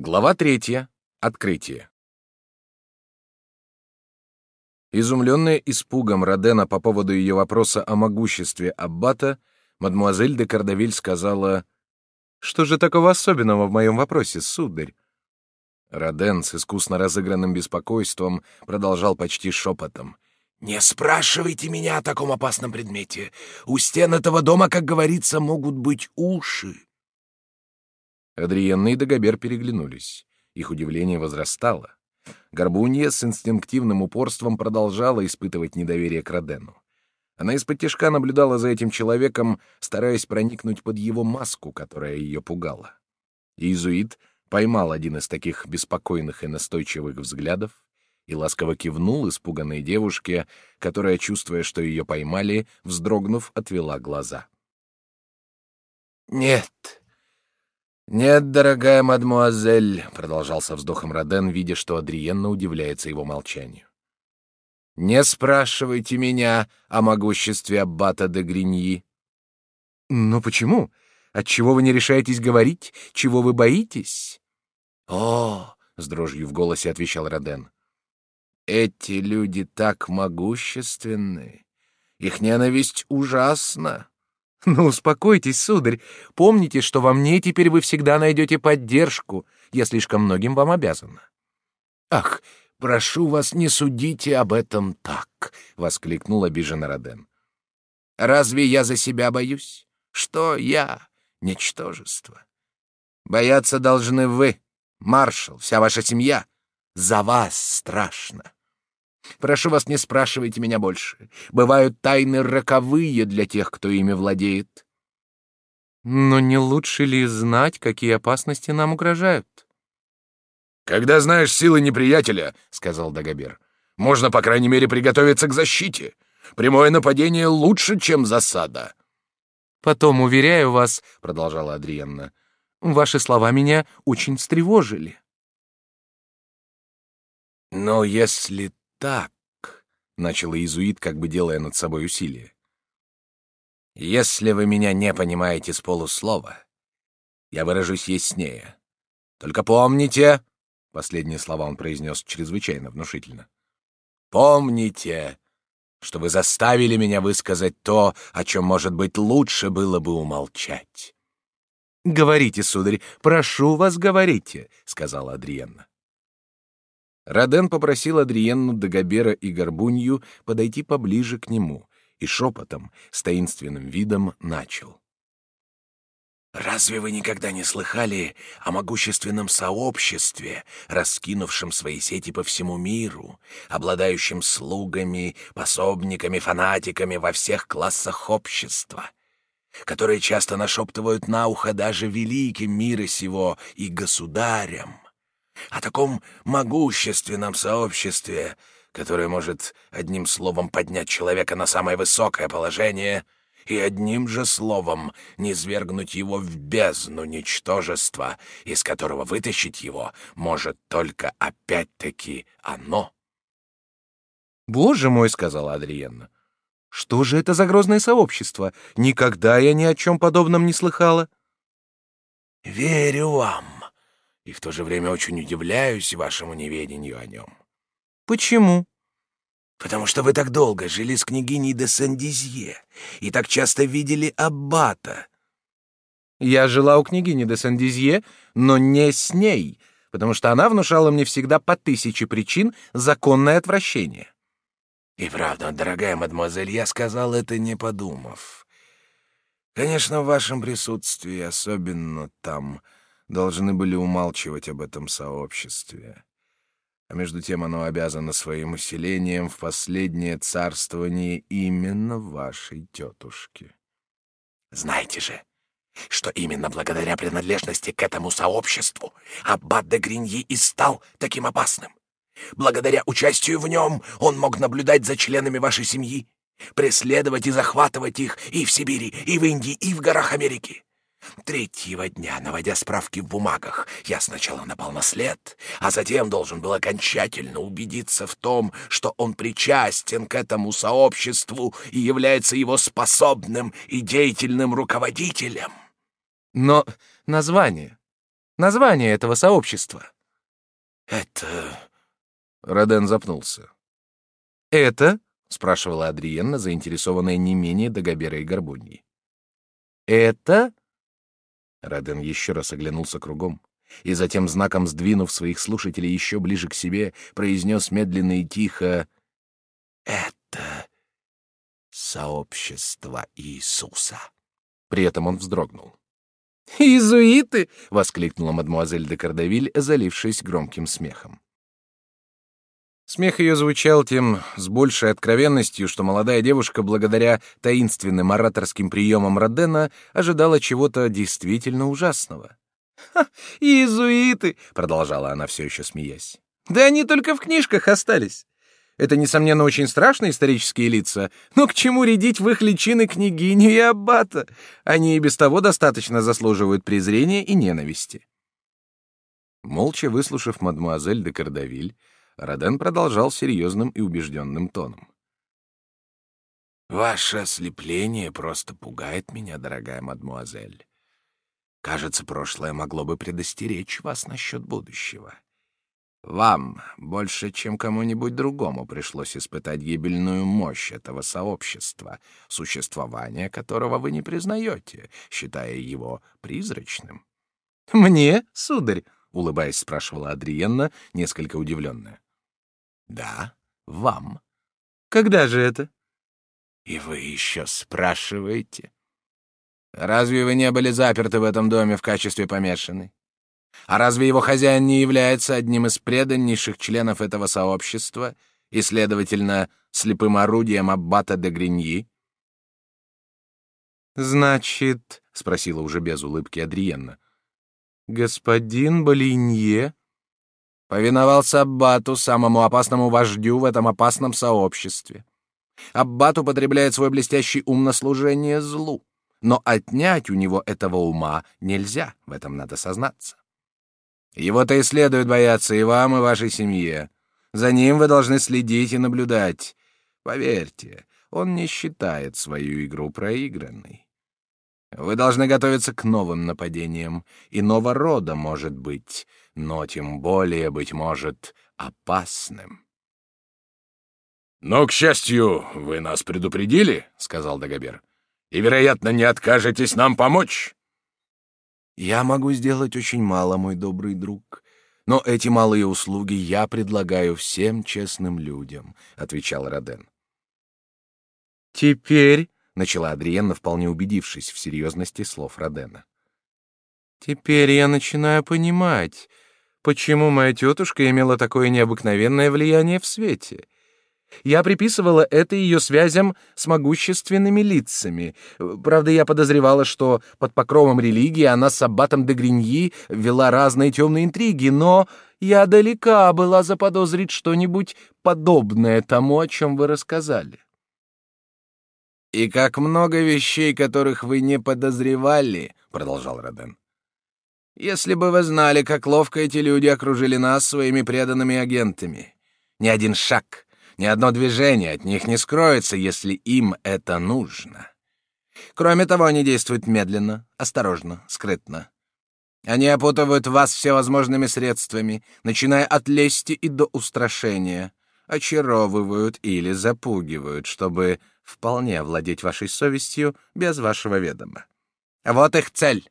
Глава третья. Открытие. Изумленная испугом Родена по поводу ее вопроса о могуществе Аббата, мадмуазель де Кардавиль сказала, «Что же такого особенного в моем вопросе, сударь?» Роден с искусно разыгранным беспокойством продолжал почти шепотом. «Не спрашивайте меня о таком опасном предмете. У стен этого дома, как говорится, могут быть уши. Адриенна и Дагобер переглянулись. Их удивление возрастало. Горбунья с инстинктивным упорством продолжала испытывать недоверие к Родену. Она из-под тяжка наблюдала за этим человеком, стараясь проникнуть под его маску, которая ее пугала. Иезуит поймал один из таких беспокойных и настойчивых взглядов и ласково кивнул испуганной девушке, которая, чувствуя, что ее поймали, вздрогнув, отвела глаза. «Нет, «Нет, дорогая мадмуазель», — продолжал со вздохом Роден, видя, что Адриенна удивляется его молчанию. «Не спрашивайте меня о могуществе аббата де Гриньи». «Но почему? Отчего вы не решаетесь говорить? Чего вы боитесь?» «О!» — с дрожью в голосе отвечал Роден. «Эти люди так могущественны. Их ненависть ужасна. Ну, успокойтесь, сударь. Помните, что во мне теперь вы всегда найдете поддержку. Я слишком многим вам обязана. Ах, прошу вас, не судите об этом так, воскликнул обиженно Роден. Разве я за себя боюсь? Что я? Ничтожество. Бояться должны вы, маршал, вся ваша семья. За вас страшно. Прошу вас, не спрашивайте меня больше. Бывают тайны роковые для тех, кто ими владеет. Но не лучше ли знать, какие опасности нам угрожают? Когда знаешь силы неприятеля, сказал Дагобер, можно, по крайней мере, приготовиться к защите. Прямое нападение лучше, чем засада. Потом, уверяю вас, продолжала Адриенна, ваши слова меня очень встревожили. Но если так, — начал иезуит, как бы делая над собой усилие. Если вы меня не понимаете с полуслова, я выражусь яснее. Только помните, — последние слова он произнес чрезвычайно внушительно, — помните, что вы заставили меня высказать то, о чем, может быть, лучше было бы умолчать. «Говорите, сударь, прошу вас, говорите», — сказала Адриенна. Роден попросил Адриенну Дагобера и Горбунью подойти поближе к нему и шепотом, с таинственным видом, начал. «Разве вы никогда не слыхали о могущественном сообществе, раскинувшем свои сети по всему миру, обладающем слугами, пособниками, фанатиками во всех классах общества?» которые часто нашептывают на ухо даже великим мира сего и государям о таком могущественном сообществе, которое может одним словом поднять человека на самое высокое положение и одним же словом низвергнуть его в бездну ничтожества, из которого вытащить его может только опять-таки оно. «Боже мой!» — сказала Адриенна. «Что же это за грозное сообщество? Никогда я ни о чем подобном не слыхала». «Верю вам», и в то же время очень удивляюсь вашему неведению о нем. Почему? Потому что вы так долго жили с княгиней де Сен-Дизье и так часто видели аббата. Я жила у княгини де Сен-Дизье, но не с ней, потому что она внушала мне всегда по тысяче причин законное отвращение. И правда, дорогая мадемуазель, я сказал это не подумав. Конечно, в вашем присутствии, особенно там, должны были умалчивать об этом сообществе. А между тем оно обязано своим усилением в последнее царствование именно вашей тетушки. Знаете же, что именно благодаря принадлежности к этому сообществу Аббат де Гриньи и стал таким опасным. Благодаря участию в нем он мог наблюдать за членами вашей семьи, преследовать и захватывать их и в Сибири, и в Индии, и в горах Америки. Третьего дня, наводя справки в бумагах, я сначала напал на след, а затем должен был окончательно убедиться в том, что он причастен к этому сообществу и является его способным и деятельным руководителем. Но название? Название этого сообщества. Это... Роден запнулся. Это? спрашивала Адриенна, заинтересованная не менее Дагобера и Горбуньи. Это? Роден еще раз оглянулся кругом и затем знаком сдвинув своих слушателей еще ближе к себе, произнес медленно и тихо «Это сообщество Иисуса». При этом он вздрогнул. «Иезуиты!» — воскликнула мадмуазель де Кардавиль, залившись громким смехом. Смех ее звучал тем с большей откровенностью, что молодая девушка, благодаря таинственным ораторским приемам Родена, ожидала чего-то действительно ужасного. «Ха, иезуиты!» — продолжала она все еще смеясь. «Да они только в книжках остались. Это, несомненно, очень страшные исторические лица, но к чему рядить в их личины княгиню и аббата? Они и без того достаточно заслуживают презрения и ненависти». Молча выслушав мадмуазель де Кардавиль, Роден продолжал серьезным и убежденным тоном. «Ваше ослепление просто пугает меня, дорогая мадмуазель. Кажется, прошлое могло бы предостеречь вас насчет будущего. Вам больше, чем кому-нибудь другому, пришлось испытать гибельную мощь этого сообщества, существование которого вы не признаете, считая его призрачным. «Мне, сударь?» — улыбаясь, спрашивала Адриенна, несколько удивленная. «Да, вам». «Когда же это?» «И вы еще спрашиваете?» Разве вы не были заперты в этом доме в качестве помешанной? А разве его хозяин не является одним из преданнейших членов этого сообщества и, следовательно, слепым орудием аббата де Гриньи? «Значит, — спросила уже без улыбки Адриенна, — господин Болинье повиновался аббату, самому опасному вождю в этом опасном сообществе. Аббат употребляет свой блестящий ум на служение злу но отнять у него этого ума нельзя, в этом надо сознаться. Его-то и следует бояться и вам, и вашей семье. За ним вы должны следить и наблюдать. Поверьте, он не считает свою игру проигранной. Вы должны готовиться к новым нападениям, иного рода, может быть, но тем более, быть может, опасным. «Но, к счастью, вы нас предупредили», — сказал Дагобер и, вероятно, не откажетесь нам помочь. Я могу сделать очень мало, мой добрый друг, но эти малые услуги я предлагаю всем честным людям, отвечал Роден. Теперь, начала Адриенна, вполне убедившись в серьезности слов Родена. Теперь я начинаю понимать, почему моя тетушка имела такое необыкновенное влияние в свете. Я приписывала это ее связям с могущественными лицами. Правда, я подозревала, что под покровом религии она с аббатом де Гриньи вела разные темные интриги, но я далека была заподозрить что-нибудь подобное тому, о чем вы рассказали. «И как много вещей, которых вы не подозревали», — продолжал Роден. «Если бы вы знали, как ловко эти люди окружили нас своими преданными агентами. Ни один шаг, ни одно движение от них не скроется, если им это нужно. Кроме того, они действуют медленно, осторожно, скрытно. Они опутывают вас всевозможными средствами, начиная от лести и до устрашения, очаровывают или запугивают, чтобы вполне овладеть вашей совестью без вашего ведома. Вот их цель.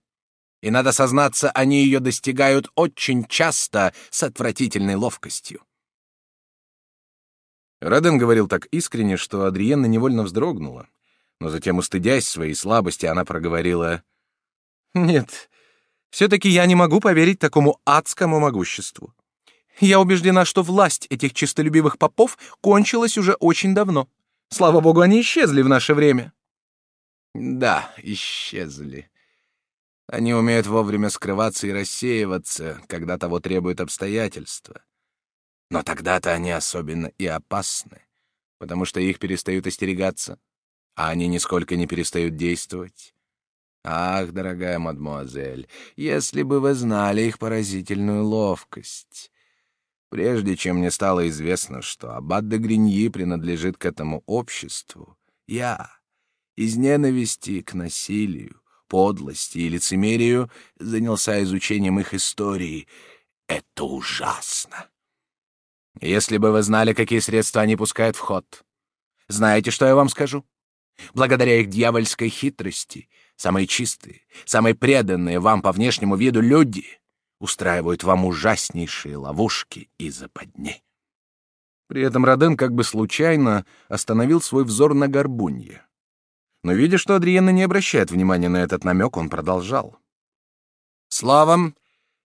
И надо сознаться, они ее достигают очень часто с отвратительной ловкостью. Роден говорил так искренне, что Адриенна невольно вздрогнула. Но затем, устыдясь своей слабости, она проговорила... «Нет, все-таки я не могу поверить такому адскому могуществу. Я убеждена, что власть этих честолюбивых попов кончилась уже очень давно. Слава богу, они исчезли в наше время». «Да, исчезли. Они умеют вовремя скрываться и рассеиваться, когда того требуют обстоятельства. Но тогда-то они особенно и опасны, потому что их перестают остерегаться, а они нисколько не перестают действовать. Ах, дорогая мадмуазель, если бы вы знали их поразительную ловкость. Прежде чем мне стало известно, что аббат де Гриньи принадлежит к этому обществу, я, из ненависти к насилию, подлости и лицемерию, занялся изучением их истории. Это ужасно. Если бы вы знали, какие средства они пускают в ход. Знаете, что я вам скажу? Благодаря их дьявольской хитрости, самые чистые, самые преданные вам по внешнему виду люди устраивают вам ужаснейшие ловушки и западни. При этом Роден как бы случайно остановил свой взор на горбунье. Но, видя, что Адриена не обращает внимания на этот намек, он продолжал. «Словом,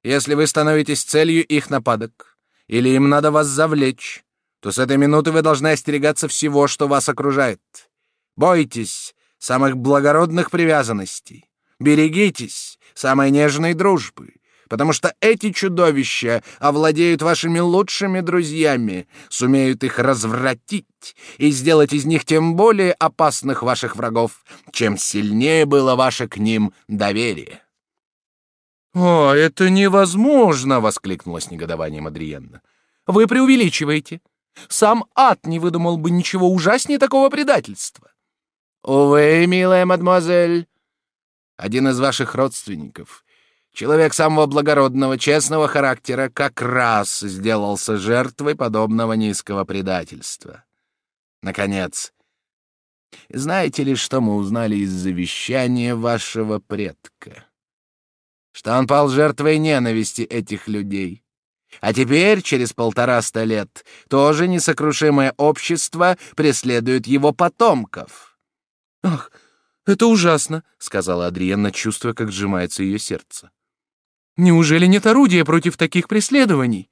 если вы становитесь целью их нападок, или им надо вас завлечь, то с этой минуты вы должны остерегаться всего, что вас окружает. Бойтесь самых благородных привязанностей. Берегитесь самой нежной дружбы потому что эти чудовища овладеют вашими лучшими друзьями, сумеют их развратить и сделать из них тем более опасных ваших врагов, чем сильнее было ваше к ним доверие. «О, это невозможно!» — воскликнула с негодованием Адриенна. «Вы преувеличиваете. Сам ад не выдумал бы ничего ужаснее такого предательства». «Увы, милая мадемуазель, один из ваших родственников Человек самого благородного, честного характера как раз сделался жертвой подобного низкого предательства. Наконец, знаете ли, что мы узнали из завещания вашего предка? Что он пал жертвой ненависти этих людей. А теперь, через полтораста лет, тоже несокрушимое общество преследует его потомков. «Ах, это ужасно», — сказала Адриенна, чувствуя, как сжимается ее сердце. Неужели нет орудия против таких преследований?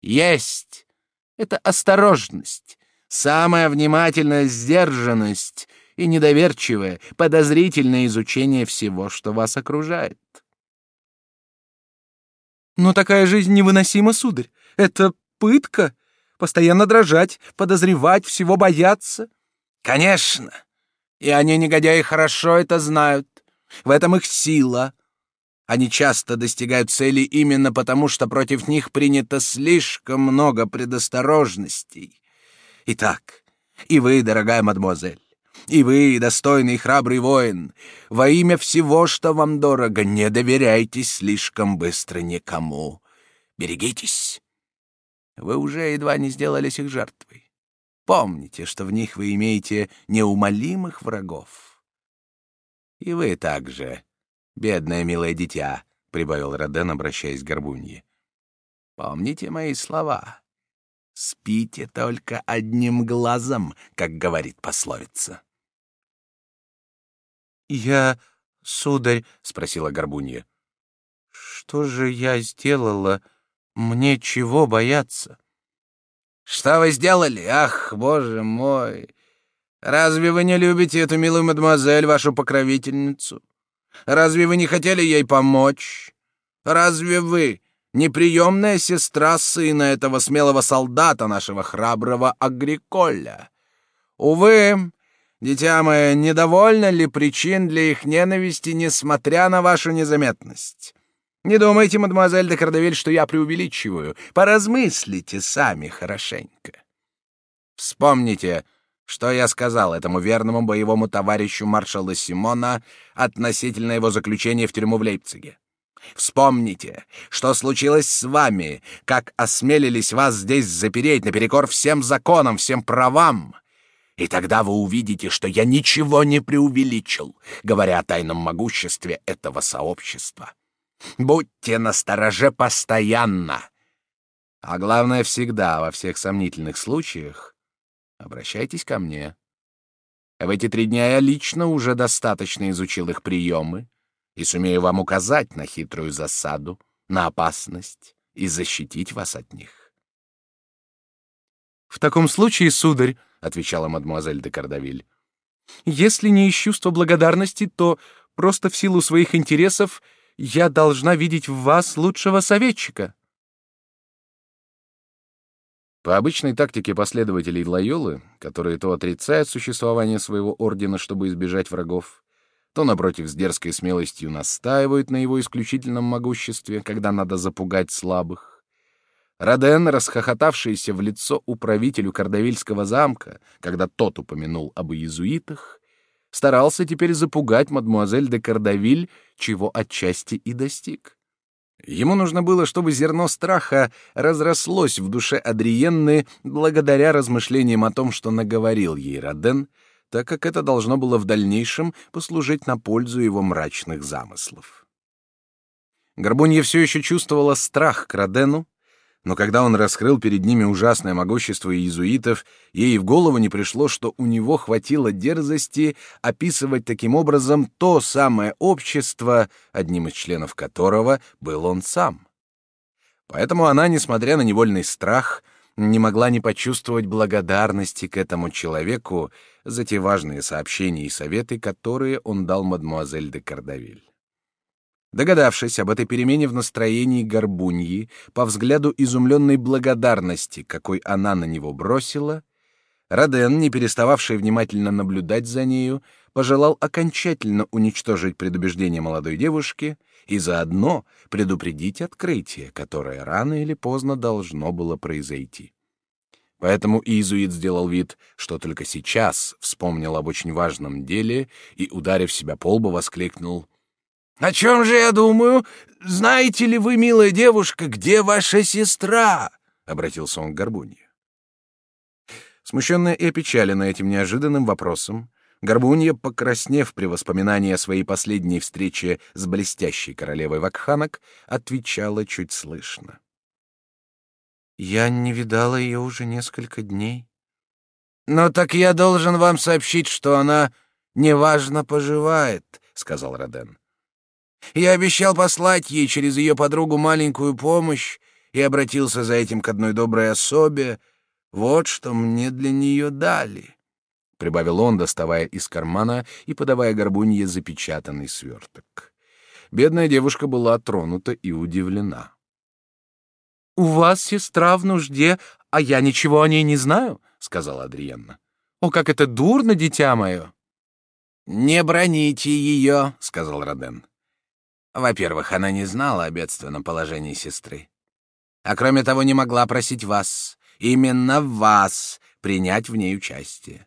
Есть. Это осторожность, самая внимательная сдержанность и недоверчивое, подозрительное изучение всего, что вас окружает. Но такая жизнь невыносима, сударь. Это пытка. Постоянно дрожать, подозревать, всего бояться. Конечно. И они, негодяи, хорошо это знают. В этом их сила. Они часто достигают цели именно потому, что против них принято слишком много предосторожностей. Итак, и вы, дорогая мадемуазель, и вы, достойный и храбрый воин, во имя всего, что вам дорого, не доверяйтесь слишком быстро никому. Берегитесь. Вы уже едва не сделались их жертвой. Помните, что в них вы имеете неумолимых врагов. И вы также Бедное милое дитя, — прибавил Роден, обращаясь к Горбунье. Помните мои слова. Спите только одним глазом, как говорит пословица. Я, сударь, — спросила Горбунья, — что же я сделала? Мне чего бояться? Что вы сделали? Ах, боже мой! Разве вы не любите эту милую мадемуазель, вашу покровительницу? Разве вы не хотели ей помочь? Разве вы неприемная сестра сына этого смелого солдата, нашего храброго Агриколя? Увы, дитя мое, недовольно ли причин для их ненависти, несмотря на вашу незаметность? Не думайте, мадемуазель де Кардавиль, что я преувеличиваю. Поразмыслите сами хорошенько. Вспомните, что я сказал этому верному боевому товарищу маршала Симона относительно его заключения в тюрьму в Лейпциге? Вспомните, что случилось с вами, как осмелились вас здесь запереть наперекор всем законам, всем правам. И тогда вы увидите, что я ничего не преувеличил, говоря о тайном могуществе этого сообщества. Будьте настороже постоянно. А главное, всегда, во всех сомнительных случаях, Обращайтесь ко мне. В эти три дня я лично уже достаточно изучил их приемы и сумею вам указать на хитрую засаду, на опасность и защитить вас от них. «В таком случае, сударь», — отвечала мадемуазель де Кардавиль, «если не из чувства благодарности, то просто в силу своих интересов я должна видеть в вас лучшего советчика». По обычной тактике последователей Лайолы, которые то отрицают существование своего ордена, чтобы избежать врагов, то, напротив, с дерзкой смелостью настаивают на его исключительном могуществе, когда надо запугать слабых. Роден, расхохотавшийся в лицо управителю Кардавильского замка, когда тот упомянул об иезуитах, старался теперь запугать мадмуазель де Кардавиль, чего отчасти и достиг. Ему нужно было, чтобы зерно страха разрослось в душе Адриенны благодаря размышлениям о том, что наговорил ей Роден, так как это должно было в дальнейшем послужить на пользу его мрачных замыслов. Горбунья все еще чувствовала страх к Родену, но когда он раскрыл перед ними ужасное могущество иезуитов, ей в голову не пришло, что у него хватило дерзости описывать таким образом то самое общество, одним из членов которого был он сам. Поэтому она, несмотря на невольный страх, не могла не почувствовать благодарности к этому человеку за те важные сообщения и советы, которые он дал мадмуазель де Кардавиль. Догадавшись об этой перемене в настроении горбуньи, по взгляду изумленной благодарности, какой она на него бросила, Роден, не перестававший внимательно наблюдать за нею, пожелал окончательно уничтожить предубеждение молодой девушки и заодно предупредить открытие, которое рано или поздно должно было произойти. Поэтому иезуит сделал вид, что только сейчас вспомнил об очень важном деле и, ударив себя по лбу, воскликнул — «О чем же я думаю? Знаете ли вы, милая девушка, где ваша сестра?» — обратился он к Горбунье. Смущенная и опечаленная этим неожиданным вопросом, Горбунья, покраснев при воспоминании о своей последней встрече с блестящей королевой Вакханок, отвечала чуть слышно. «Я не видала ее уже несколько дней». «Но так я должен вам сообщить, что она неважно поживает», — сказал Роден. Я обещал послать ей через ее подругу маленькую помощь и обратился за этим к одной доброй особе. Вот что мне для нее дали. — прибавил он, доставая из кармана и подавая горбунье запечатанный сверток. Бедная девушка была тронута и удивлена. — У вас сестра в нужде, а я ничего о ней не знаю, — сказала Адриенна. — О, как это дурно, дитя мое! — Не броните ее, — сказал Роден. Во-первых, она не знала о бедственном положении сестры. А кроме того, не могла просить вас, именно вас, принять в ней участие.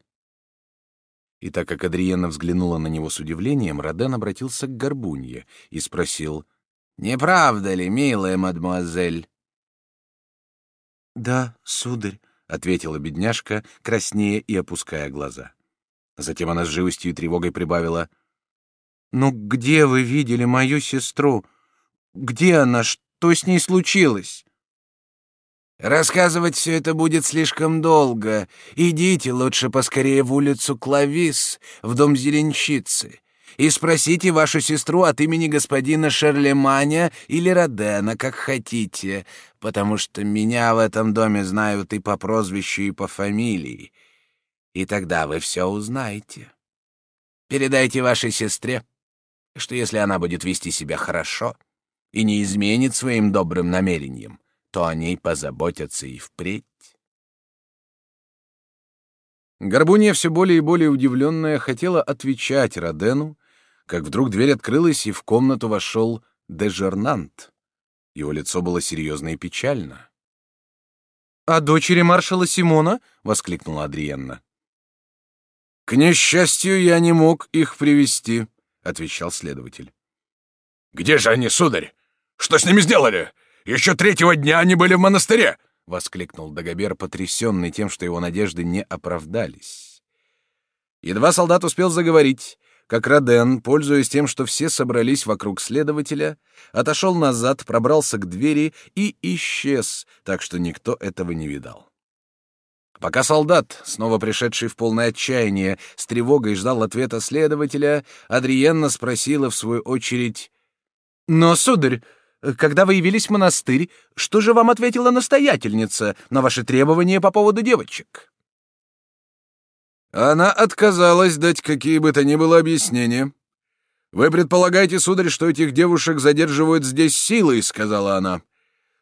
И так как Адриена взглянула на него с удивлением, Роден обратился к Горбунье и спросил, «Не правда ли, милая мадемуазель?» «Да, сударь», — ответила бедняжка, краснея и опуская глаза. Затем она с живостью и тревогой прибавила, — «Ну где вы видели мою сестру? Где она? Что с ней случилось?» «Рассказывать все это будет слишком долго. Идите лучше поскорее в улицу Клавис, в дом зеленщицы, и спросите вашу сестру от имени господина Шерлеманя или Родена, как хотите, потому что меня в этом доме знают и по прозвищу, и по фамилии. И тогда вы все узнаете. Передайте вашей сестре, что если она будет вести себя хорошо и не изменит своим добрым намерениям, то о ней позаботятся и впредь. Горбунья, все более и более удивленная, хотела отвечать Родену, как вдруг дверь открылась, и в комнату вошел дежернант. Его лицо было серьезно и печально. «А дочери маршала Симона?» — воскликнула Адриенна. «К несчастью, я не мог их привести», — отвечал следователь. «Где же они, сударь? Что с ними сделали? Еще третьего дня они были в монастыре!» — воскликнул Дагобер, потрясенный тем, что его надежды не оправдались. Едва солдат успел заговорить, как Роден, пользуясь тем, что все собрались вокруг следователя, отошел назад, пробрался к двери и исчез, так что никто этого не видал. Пока солдат, снова пришедший в полное отчаяние, с тревогой ждал ответа следователя, Адриенна спросила в свою очередь, «Но, сударь, когда вы явились в монастырь, что же вам ответила настоятельница на ваши требования по поводу девочек?» Она отказалась дать какие бы то ни было объяснения. «Вы предполагаете, сударь, что этих девушек задерживают здесь силой», — сказала она.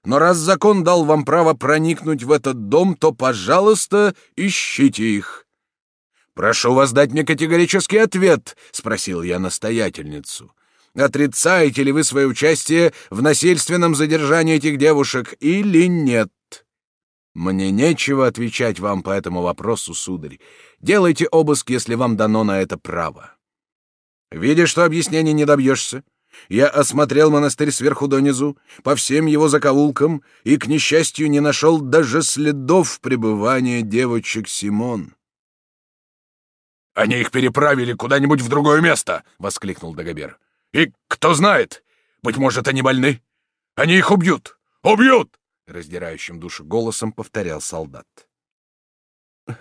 Но раз закон дал вам право проникнуть в этот дом, то, пожалуйста, ищите их. Прошу вас дать мне категорический ответ, спросил я настоятельницу. Отрицаете ли вы свое участие в насильственном задержании этих девушек или нет? Мне нечего отвечать вам по этому вопросу, сударь. Делайте обыск, если вам дано на это право. Видя, что объяснений не добьешься, я осмотрел монастырь сверху донизу, по всем его закоулкам, и, к несчастью, не нашел даже следов пребывания девочек Симон. «Они их переправили куда-нибудь в другое место!» — воскликнул Дагобер. «И кто знает, быть может, они больны? Они их убьют! Убьют!» — раздирающим душу голосом повторял солдат.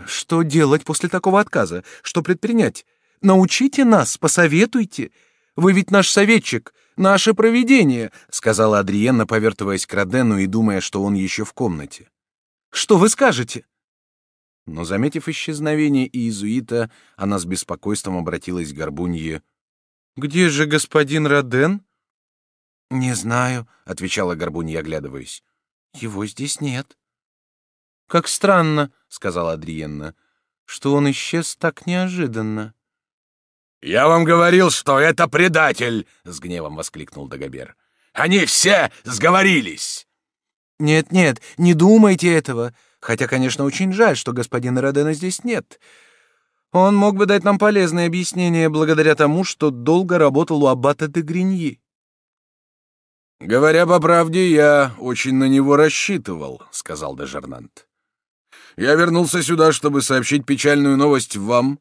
«Что делать после такого отказа? Что предпринять? Научите нас, посоветуйте!» Вы ведь наш советчик, наше провидение», — сказала Адриенна, повертываясь к Родену и думая, что он еще в комнате. «Что вы скажете?» Но, заметив исчезновение иезуита, она с беспокойством обратилась к Горбунье. «Где же господин Роден?» «Не знаю», — отвечала Горбунья, оглядываясь. «Его здесь нет». «Как странно», — сказала Адриенна, — «что он исчез так неожиданно». «Я вам говорил, что это предатель!» — с гневом воскликнул Дагобер. «Они все сговорились!» «Нет-нет, не думайте этого. Хотя, конечно, очень жаль, что господина Родена здесь нет. Он мог бы дать нам полезное объяснение благодаря тому, что долго работал у аббата де Гриньи». «Говоря по правде, я очень на него рассчитывал», — сказал Дежернант. «Я вернулся сюда, чтобы сообщить печальную новость вам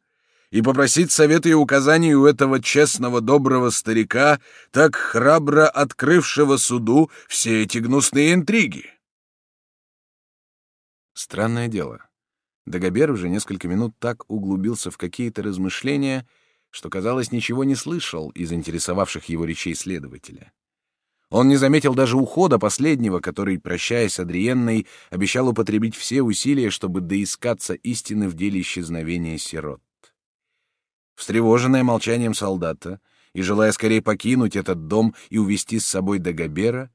и попросить совета и указаний у этого честного доброго старика, так храбро открывшего суду все эти гнусные интриги. Странное дело. Дагобер уже несколько минут так углубился в какие-то размышления, что, казалось, ничего не слышал из интересовавших его речей следователя. Он не заметил даже ухода последнего, который, прощаясь с Адриенной, обещал употребить все усилия, чтобы доискаться истины в деле исчезновения сирот. Встревоженная молчанием солдата и желая скорее покинуть этот дом и увести с собой Дагобера,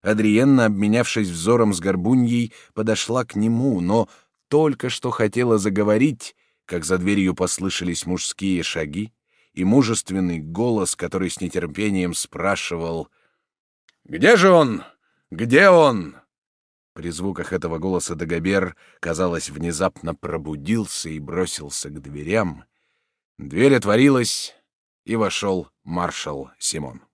Адриенна, обменявшись взором с Горбуньей, подошла к нему, но только что хотела заговорить, как за дверью послышались мужские шаги и мужественный голос, который с нетерпением спрашивал «Где же он? Где он?» При звуках этого голоса Дагобер, казалось, внезапно пробудился и бросился к дверям — Дверь отворилась, и вошел маршал Симон.